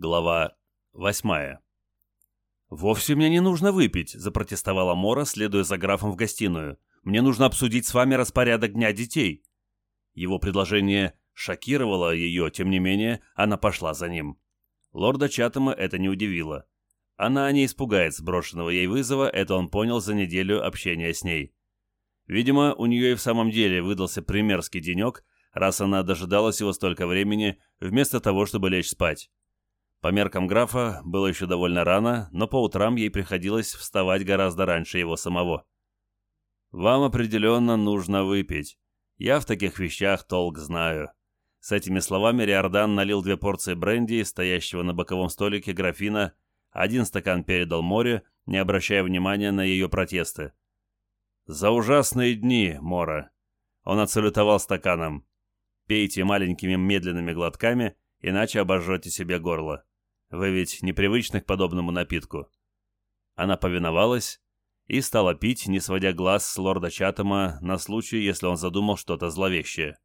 Глава восьмая. «Вовсе мне не нужно выпить», — запротестовала Мора, следуя за графом в гостиную. «Мне нужно обсудить с вами распорядок Дня детей». Его предложение шокировало ее, тем не менее, она пошла за ним. Лорда Чатама это не удивило. Она не испугает сброшенного ей вызова, это он понял за неделю общения с ней. Видимо, у нее и в самом деле выдался примерский денек, раз она дожидалась его столько времени, вместо того, чтобы лечь спать. По меркам графа было еще довольно рано, но по утрам ей приходилось вставать гораздо раньше его самого. «Вам определенно нужно выпить. Я в таких вещах толк знаю». С этими словами Риордан налил две порции бренди, стоящего на боковом столике графина, один стакан передал море, не обращая внимания на ее протесты. «За ужасные дни, Мора!» Он отсалютовал стаканом. «Пейте маленькими медленными глотками, иначе обожжете себе горло». Вы ведь непривычны к подобному напитку». Она повиновалась и стала пить, не сводя глаз с лорда Чатама на случай, если он задумал что-то зловещее.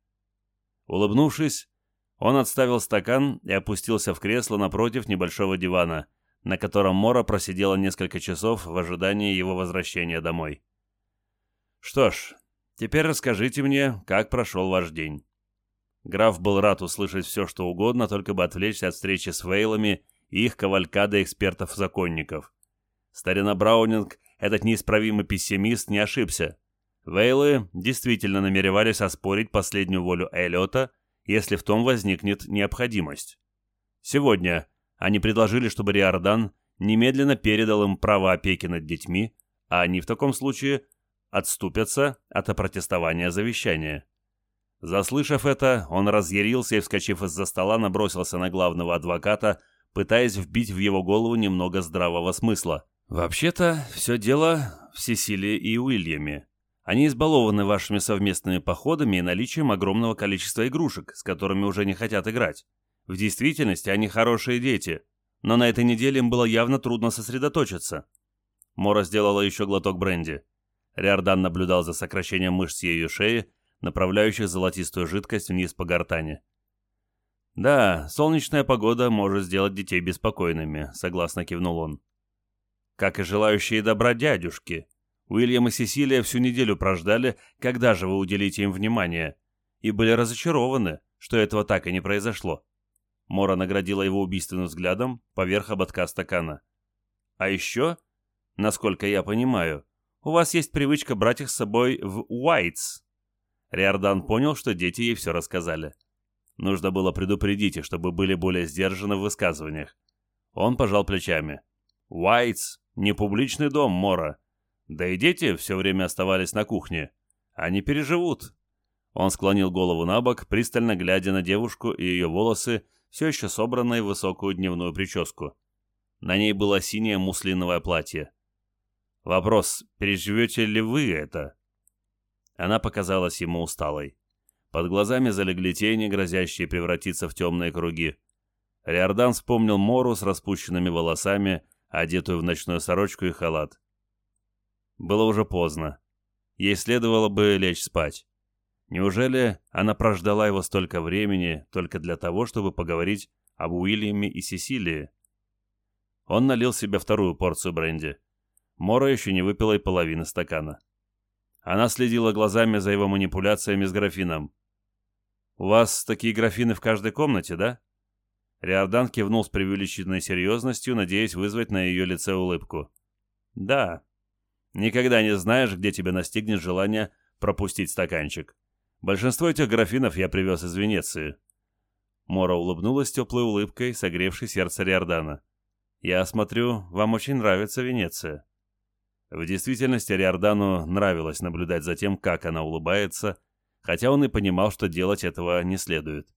Улыбнувшись, он отставил стакан и опустился в кресло напротив небольшого дивана, на котором Мора просидела несколько часов в ожидании его возвращения домой. «Что ж, теперь расскажите мне, как прошел ваш день». Граф был рад услышать все, что угодно, только бы отвлечься от встречи с Вейлами и их кавалькада экспертов-законников. Старина Браунинг, этот неисправимый пессимист, не ошибся. Вейлы действительно намеревались оспорить последнюю волю Эллиота, если в том возникнет необходимость. Сегодня они предложили, чтобы Риордан немедленно передал им право опеки над детьми, а они в таком случае отступятся от опротестования завещания. Заслышав это, он разъярился и, вскочив из-за стола, набросился на главного адвоката, пытаясь вбить в его голову немного здравого смысла. «Вообще-то, все дело в Сесилии и Уильяме. Они избалованы вашими совместными походами и наличием огромного количества игрушек, с которыми уже не хотят играть. В действительности они хорошие дети, но на этой неделе им было явно трудно сосредоточиться». Мора сделала еще глоток бренди. Риордан наблюдал за сокращением мышц ее шеи, направляющих золотистую жидкость вниз по гортани. «Да, солнечная погода может сделать детей беспокойными», — согласно кивнул он. «Как и желающие добра дядюшки. Уильям и Сесилия всю неделю прождали, когда же вы уделите им внимание, и были разочарованы, что этого так и не произошло». Мора наградила его убийственным взглядом поверх ободка стакана. «А еще, насколько я понимаю, у вас есть привычка брать их с собой в Уайтс». Риордан понял, что дети ей все рассказали. Нужно было предупредить их, чтобы были более сдержаны в высказываниях. Он пожал плечами. «Уайтс — не публичный дом, Мора. Да и дети все время оставались на кухне. Они переживут». Он склонил голову на бок, пристально глядя на девушку и ее волосы, все еще собранные в высокую дневную прическу. На ней было синее муслиновое платье. Вопрос, переживете ли вы это? Она показалась ему усталой. Под глазами залегли тени, грозящие превратиться в темные круги. Риордан вспомнил Мору с распущенными волосами, одетую в ночную сорочку и халат. Было уже поздно. Ей следовало бы лечь спать. Неужели она прождала его столько времени только для того, чтобы поговорить об Уильяме и Сесилии? Он налил себе вторую порцию бренди. Мора еще не выпила и половины стакана. Она следила глазами за его манипуляциями с графином. «У вас такие графины в каждой комнате, да?» Риордан кивнул с преувеличенной серьезностью, надеясь вызвать на ее лице улыбку. «Да. Никогда не знаешь, где тебя настигнет желание пропустить стаканчик. Большинство этих графинов я привез из Венеции». Мора улыбнулась теплой улыбкой, согревшей сердце Риордана. «Я смотрю, вам очень нравится Венеция». В действительности Риордану нравилось наблюдать за тем, как она улыбается, хотя он и понимал, что делать этого не следует.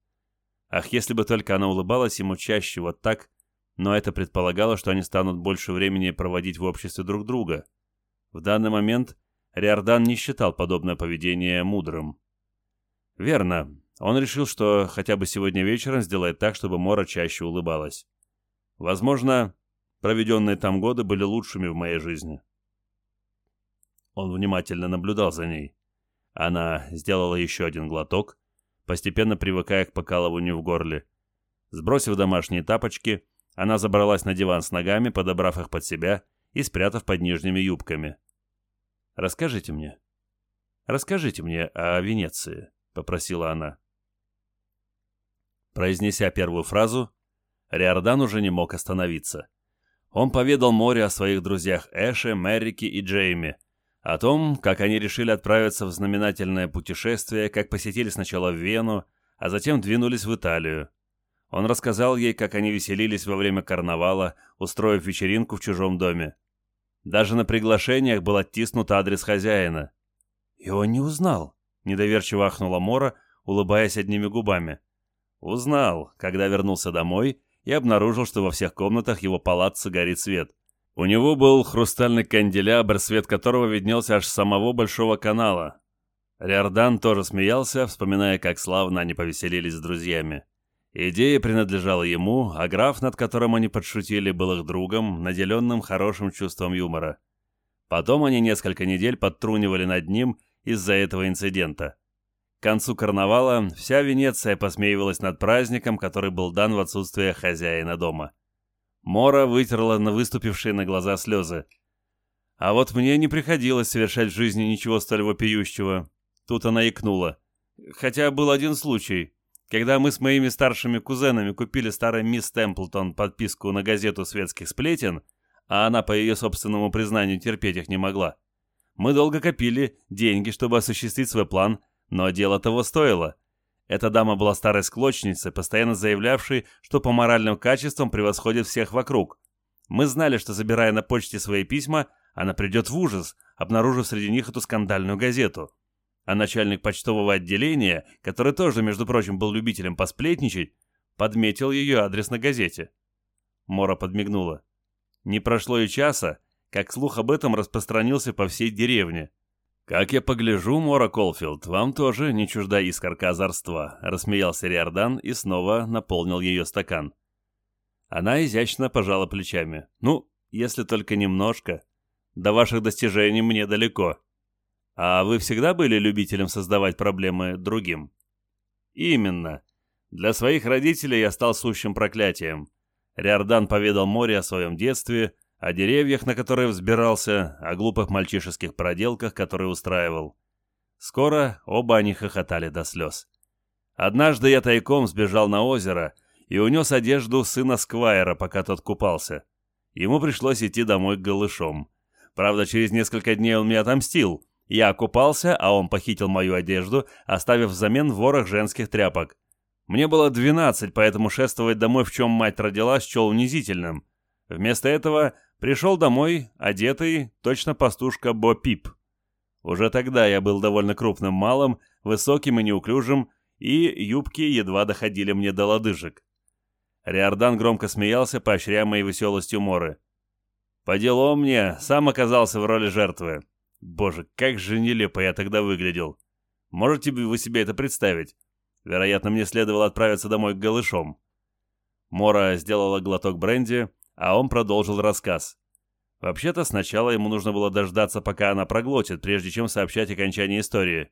Ах, если бы только она улыбалась ему чаще вот так, но это предполагало, что они станут больше времени проводить в обществе друг друга. В данный момент Риордан не считал подобное поведение мудрым. Верно, он решил, что хотя бы сегодня вечером сделает так, чтобы Мора чаще улыбалась. Возможно, проведенные там годы были лучшими в моей жизни. Он внимательно наблюдал за ней. Она сделала еще один глоток, постепенно привыкая к покалыванию в горле. Сбросив домашние тапочки, Она забралась на диван с ногами, подобрав их под себя и спрятав под нижними юбками. «Расскажите мне. Расскажите мне о Венеции», — попросила она. Произнеся первую фразу, Риордан уже не мог остановиться. Он поведал море о своих друзьях Эше, Меррике и Джейми, о том, как они решили отправиться в знаменательное путешествие, как посетили сначала Вену, а затем двинулись в Италию. Он рассказал ей, как они веселились во время карнавала, устроив вечеринку в чужом доме. Даже на приглашениях был оттиснут адрес хозяина. «И он не узнал», — недоверчиво ахнула Мора, улыбаясь одними губами. Узнал, когда вернулся домой и обнаружил, что во всех комнатах его палаццо горит свет. У него был хрустальный канделябр, свет которого виднелся аж с самого Большого канала. Риордан тоже смеялся, вспоминая, как славно они повеселились с друзьями. Идея принадлежала ему, а граф, над которым они подшутили, был их другом, наделенным хорошим чувством юмора. Потом они несколько недель подтрунивали над ним из-за этого инцидента. К концу карнавала вся Венеция посмеивалась над праздником, который был дан в отсутствие хозяина дома. Мора вытерла на выступившие на глаза слезы. А вот мне не приходилось совершать в жизни ничего столь вопиющего. Тут она икнула. Хотя был один случай. Когда мы с моими старшими кузенами купили старой мисс Темплтон подписку на газету светских сплетен, а она по ее собственному признанию терпеть их не могла, мы долго копили деньги, чтобы осуществить свой план – но дело того стоило. Эта дама была старой склочницей, постоянно заявлявшей, что по моральным качествам превосходит всех вокруг. Мы знали, что, забирая на почте свои письма, она придет в ужас, обнаружив среди них эту скандальную газету. А начальник почтового отделения, который тоже, между прочим, был любителем посплетничать, подметил ее адрес на газете. Мора подмигнула. Не прошло и часа, как слух об этом распространился по всей деревне. «Как я погляжу, Мора Колфилд, вам тоже не чужда искорка озорства», — рассмеялся Риордан и снова наполнил ее стакан. Она изящно пожала плечами. «Ну, если только немножко. До ваших достижений мне далеко. А вы всегда были любителем создавать проблемы другим?» «Именно. Для своих родителей я стал сущим проклятием». Риордан поведал Море о своем детстве — о деревьях, на которые взбирался, о глупых мальчишеских проделках, которые устраивал. Скоро оба они хохотали до слез. Однажды я тайком сбежал на озеро и унес одежду сына Сквайра, пока тот купался. Ему пришлось идти домой голышом. Правда, через несколько дней он мне отомстил. Я окупался, а он похитил мою одежду, оставив взамен ворох женских тряпок. Мне было двенадцать, поэтому шествовать домой, в чем мать родила, счел унизительным. Вместо этого Пришел домой, одетый, точно пастушка Бо Пип. Уже тогда я был довольно крупным малым, высоким и неуклюжим, и юбки едва доходили мне до лодыжек. Риордан громко смеялся, поощряя моей веселостью Моры. «По делу мне, сам оказался в роли жертвы. Боже, как же нелепо я тогда выглядел. Можете вы себе это представить? Вероятно, мне следовало отправиться домой к голышом». Мора сделала глоток бренди, а он продолжил рассказ. Вообще-то сначала ему нужно было дождаться, пока она проглотит, прежде чем сообщать окончание истории.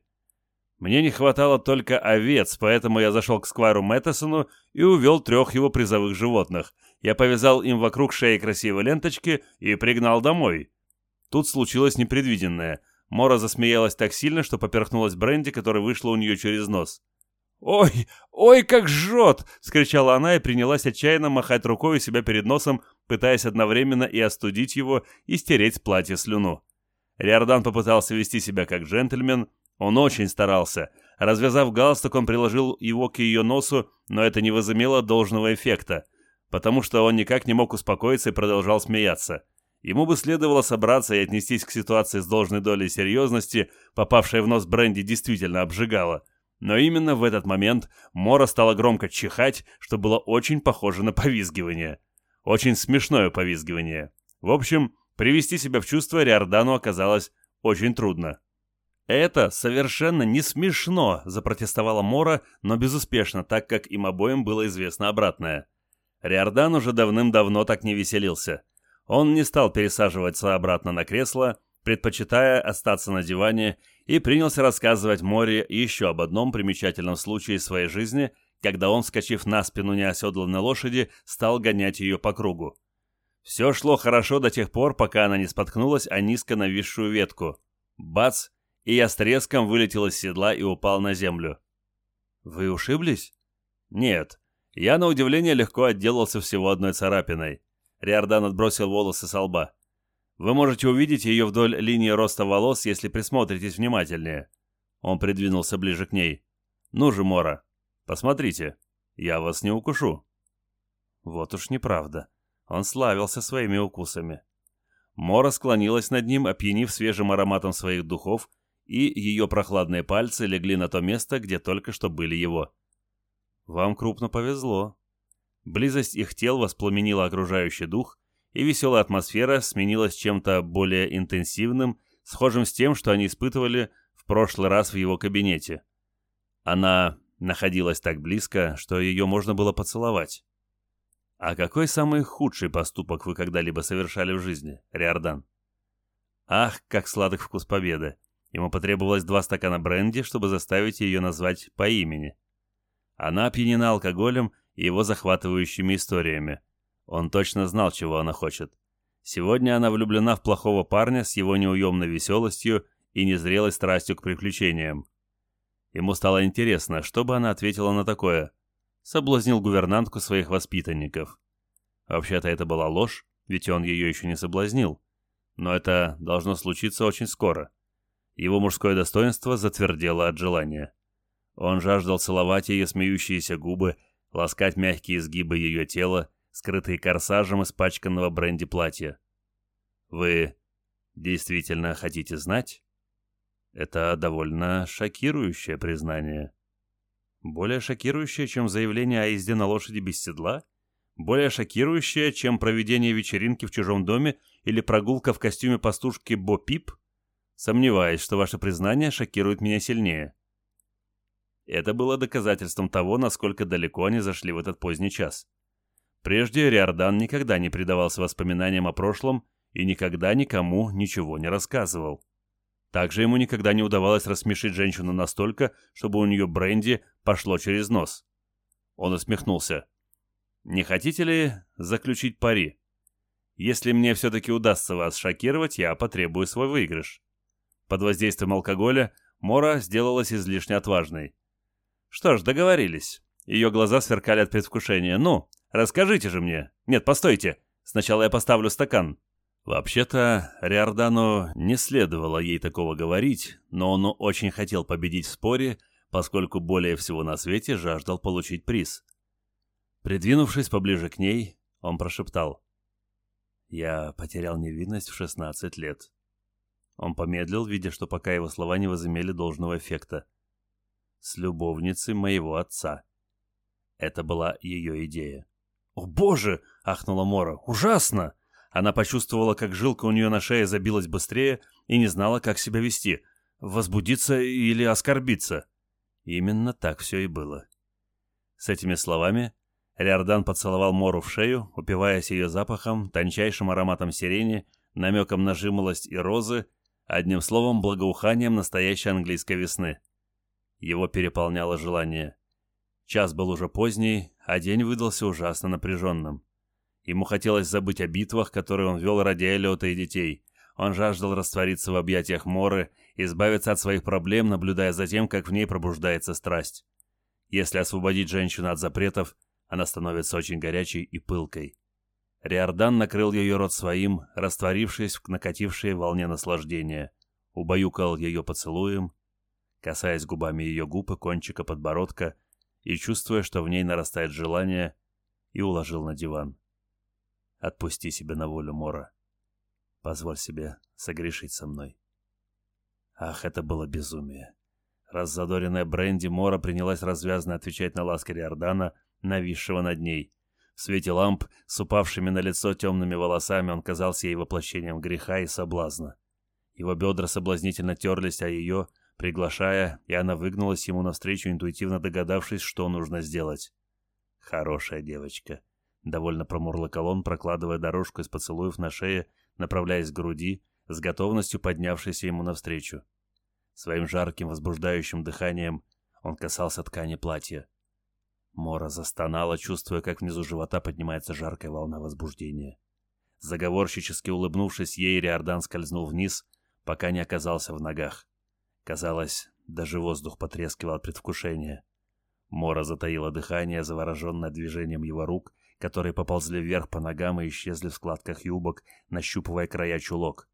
Мне не хватало только овец, поэтому я зашел к Сквайру Мэттесону и увел трех его призовых животных. Я повязал им вокруг шеи красивой ленточки и пригнал домой. Тут случилось непредвиденное. Мора засмеялась так сильно, что поперхнулась бренди, которая вышла у нее через нос. «Ой, ой, как жжет!» — скричала она и принялась отчаянно махать рукой у себя перед носом, пытаясь одновременно и остудить его, и стереть с платья слюну. Риордан попытался вести себя как джентльмен, он очень старался. Развязав галстук, он приложил его к ее носу, но это не возымело должного эффекта, потому что он никак не мог успокоиться и продолжал смеяться. Ему бы следовало собраться и отнестись к ситуации с должной долей серьезности, попавшая в нос Бренди действительно обжигала — но именно в этот момент Мора стала громко чихать, что было очень похоже на повизгивание. Очень смешное повизгивание. В общем, привести себя в чувство Риордану оказалось очень трудно. «Это совершенно не смешно», — запротестовала Мора, но безуспешно, так как им обоим было известно обратное. Риордан уже давным-давно так не веселился. Он не стал пересаживаться обратно на кресло, предпочитая остаться на диване и принялся рассказывать Море еще об одном примечательном случае своей жизни, когда он, вскочив на спину неоседланной лошади, стал гонять ее по кругу. Все шло хорошо до тех пор, пока она не споткнулась о низко нависшую ветку. Бац! И я с треском вылетел из седла и упал на землю. «Вы ушиблись?» «Нет. Я, на удивление, легко отделался всего одной царапиной. Риордан отбросил волосы со лба. Вы можете увидеть ее вдоль линии роста волос, если присмотритесь внимательнее. Он придвинулся ближе к ней. Ну же, Мора, посмотрите. Я вас не укушу. Вот уж неправда. Он славился своими укусами. Мора склонилась над ним, опьянив свежим ароматом своих духов, и ее прохладные пальцы легли на то место, где только что были его. «Вам крупно повезло». Близость их тел воспламенила окружающий дух, и веселая атмосфера сменилась чем-то более интенсивным, схожим с тем, что они испытывали в прошлый раз в его кабинете. Она находилась так близко, что ее можно было поцеловать. «А какой самый худший поступок вы когда-либо совершали в жизни, Риордан?» «Ах, как сладок вкус победы!» Ему потребовалось два стакана бренди, чтобы заставить ее назвать по имени. Она опьянена алкоголем и его захватывающими историями. Он точно знал, чего она хочет. Сегодня она влюблена в плохого парня с его неуемной веселостью и незрелой страстью к приключениям. Ему стало интересно, что бы она ответила на такое. Соблазнил гувернантку своих воспитанников. Вообще-то это была ложь, ведь он ее еще не соблазнил. Но это должно случиться очень скоро. Его мужское достоинство затвердело от желания. Он жаждал целовать ее смеющиеся губы, ласкать мягкие изгибы ее тела, скрытые корсажем испачканного бренди платья. Вы действительно хотите знать? Это довольно шокирующее признание. Более шокирующее, чем заявление о езде на лошади без седла? Более шокирующее, чем проведение вечеринки в чужом доме или прогулка в костюме пастушки Бо Пип? Сомневаюсь, что ваше признание шокирует меня сильнее. Это было доказательством того, насколько далеко они зашли в этот поздний час. Прежде Риордан никогда не предавался воспоминаниям о прошлом и никогда никому ничего не рассказывал. Также ему никогда не удавалось рассмешить женщину настолько, чтобы у нее бренди пошло через нос. Он усмехнулся. «Не хотите ли заключить пари? Если мне все-таки удастся вас шокировать, я потребую свой выигрыш». Под воздействием алкоголя Мора сделалась излишне отважной. «Что ж, договорились». Ее глаза сверкали от предвкушения. «Ну, Расскажите же мне. Нет, постойте. Сначала я поставлю стакан». Вообще-то, Риордану не следовало ей такого говорить, но он очень хотел победить в споре, поскольку более всего на свете жаждал получить приз. Придвинувшись поближе к ней, он прошептал. «Я потерял невинность в 16 лет». Он помедлил, видя, что пока его слова не возымели должного эффекта. «С любовницей моего отца». Это была ее идея. «О, боже!» — ахнула Мора. «Ужасно!» Она почувствовала, как жилка у нее на шее забилась быстрее и не знала, как себя вести. Возбудиться или оскорбиться. Именно так все и было. С этими словами Риордан поцеловал Мору в шею, упиваясь ее запахом, тончайшим ароматом сирени, намеком на жимолость и розы, одним словом, благоуханием настоящей английской весны. Его переполняло желание. Час был уже поздний, а день выдался ужасно напряженным. Ему хотелось забыть о битвах, которые он вел ради Эллиота и детей. Он жаждал раствориться в объятиях Моры, избавиться от своих проблем, наблюдая за тем, как в ней пробуждается страсть. Если освободить женщину от запретов, она становится очень горячей и пылкой. Риордан накрыл ее рот своим, растворившись в накатившей волне наслаждения. Убаюкал ее поцелуем, касаясь губами ее губ и кончика подбородка, и, чувствуя, что в ней нарастает желание, и уложил на диван. Отпусти себя на волю, Мора. Позволь себе согрешить со мной. Ах, это было безумие. Раззадоренная Бренди Мора принялась развязно отвечать на ласки Риордана, нависшего над ней. В свете ламп, с упавшими на лицо темными волосами, он казался ей воплощением греха и соблазна. Его бедра соблазнительно терлись о ее, приглашая, и она выгнулась ему навстречу, интуитивно догадавшись, что нужно сделать. «Хорошая девочка», — довольно промурлокал он, прокладывая дорожку из поцелуев на шее, направляясь к груди, с готовностью поднявшейся ему навстречу. Своим жарким, возбуждающим дыханием он касался ткани платья. Мора застонала, чувствуя, как внизу живота поднимается жаркая волна возбуждения. Заговорщически улыбнувшись ей, Риордан скользнул вниз, пока не оказался в ногах. Казалось, даже воздух потрескивал от предвкушения. Мора затаила дыхание, завороженное движением его рук, которые поползли вверх по ногам и исчезли в складках юбок, нащупывая края чулок.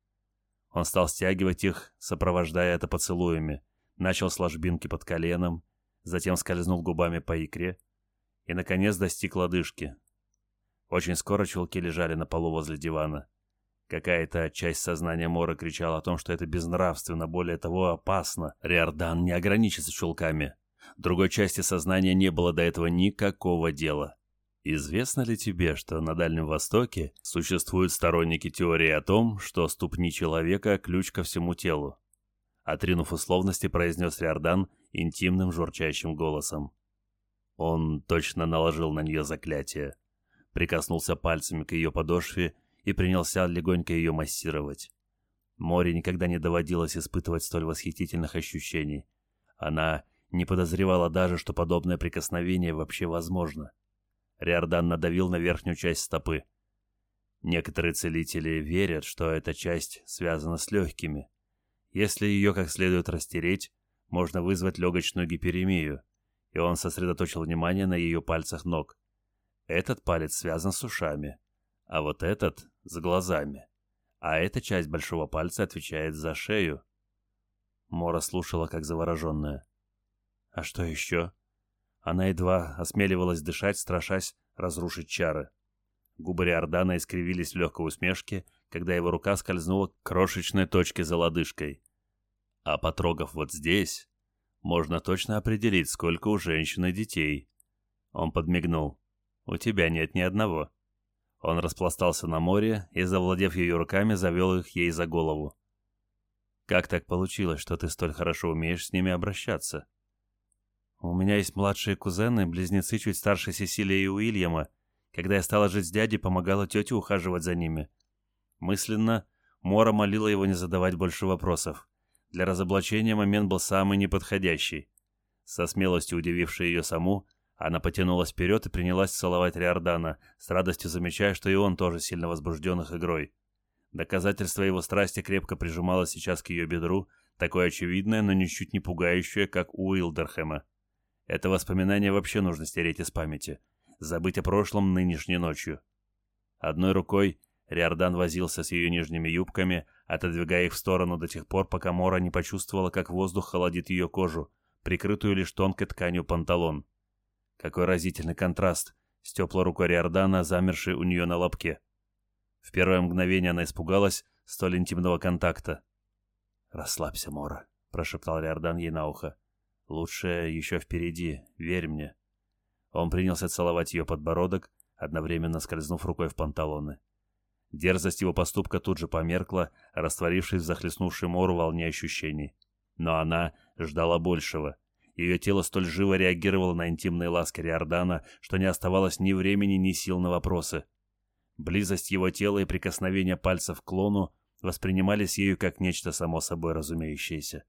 Он стал стягивать их, сопровождая это поцелуями, начал с ложбинки под коленом, затем скользнул губами по икре и, наконец, достиг лодыжки. Очень скоро чулки лежали на полу возле дивана. Какая-то часть сознания Мора кричала о том, что это безнравственно, более того, опасно. Риордан не ограничится чулками. Другой части сознания не было до этого никакого дела. Известно ли тебе, что на Дальнем Востоке существуют сторонники теории о том, что ступни человека – ключ ко всему телу? Отринув условности, произнес Риордан интимным журчащим голосом. Он точно наложил на нее заклятие. Прикоснулся пальцами к ее подошве и принялся легонько ее массировать. Море никогда не доводилось испытывать столь восхитительных ощущений. Она не подозревала даже, что подобное прикосновение вообще возможно. Риордан надавил на верхнюю часть стопы. Некоторые целители верят, что эта часть связана с легкими. Если ее как следует растереть, можно вызвать легочную гиперемию, и он сосредоточил внимание на ее пальцах ног. Этот палец связан с ушами, а вот этот — с глазами. А эта часть большого пальца отвечает за шею. Мора слушала, как завороженная. А что еще? Она едва осмеливалась дышать, страшась разрушить чары. Губы Риордана искривились в легкой усмешке, когда его рука скользнула к крошечной точке за лодыжкой. А потрогав вот здесь, можно точно определить, сколько у женщины детей. Он подмигнул. «У тебя нет ни одного». Он распластался на море и, завладев ее руками, завел их ей за голову. «Как так получилось, что ты столь хорошо умеешь с ними обращаться?» У меня есть младшие кузены, близнецы чуть старше Сесилии и Уильяма. Когда я стала жить с дядей, помогала тете ухаживать за ними. Мысленно Мора молила его не задавать больше вопросов. Для разоблачения момент был самый неподходящий. Со смелостью удивившей ее саму, она потянулась вперед и принялась целовать Риордана, с радостью замечая, что и он тоже сильно возбужден их игрой. Доказательство его страсти крепко прижималось сейчас к ее бедру, такое очевидное, но ничуть не пугающее, как у Уилдерхэма. Это воспоминание вообще нужно стереть из памяти. Забыть о прошлом нынешней ночью. Одной рукой Риордан возился с ее нижними юбками, отодвигая их в сторону до тех пор, пока Мора не почувствовала, как воздух холодит ее кожу, прикрытую лишь тонкой тканью панталон. Какой разительный контраст с теплой рукой Риордана, замершей у нее на лобке. В первое мгновение она испугалась столь интимного контакта. «Расслабься, Мора», — прошептал Риордан ей на ухо. Лучшее еще впереди, верь мне. Он принялся целовать ее подбородок, одновременно скользнув рукой в панталоны. Дерзость его поступка тут же померкла, растворившись в захлестнувшей мору волне ощущений. Но она ждала большего. Ее тело столь живо реагировало на интимные ласки Риордана, что не оставалось ни времени, ни сил на вопросы. Близость его тела и прикосновение пальцев к клону воспринимались ею как нечто само собой разумеющееся.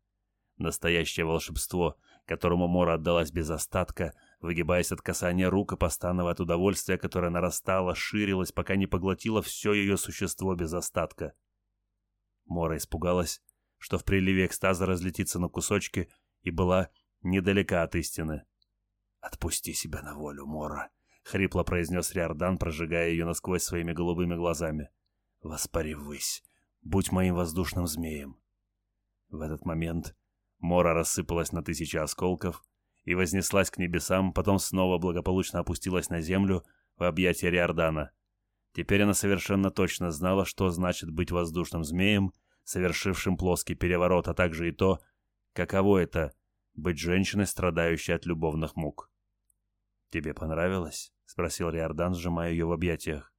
Настоящее волшебство, которому Мора отдалась без остатка, выгибаясь от касания рук и постановая от удовольствия, которое нарастало, ширилось, пока не поглотило все ее существо без остатка. Мора испугалась, что в приливе экстаза разлетится на кусочки, и была недалека от истины. «Отпусти себя на волю, Мора», — хрипло произнес Риордан, прожигая ее насквозь своими голубыми глазами. «Воспари ввысь, будь моим воздушным змеем». В этот момент Мора рассыпалась на тысячи осколков и вознеслась к небесам, потом снова благополучно опустилась на землю в объятия Риордана. Теперь она совершенно точно знала, что значит быть воздушным змеем, совершившим плоский переворот, а также и то, каково это — быть женщиной, страдающей от любовных мук. «Тебе понравилось?» — спросил Риордан, сжимая ее в объятиях.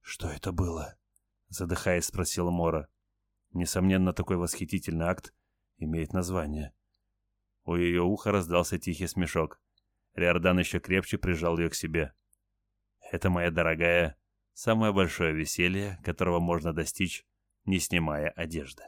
«Что это было?» — задыхаясь, спросила Мора. Несомненно, такой восхитительный акт имеет название. У ее уха раздался тихий смешок. Риордан еще крепче прижал ее к себе. «Это, моя дорогая, самое большое веселье, которого можно достичь, не снимая одежды».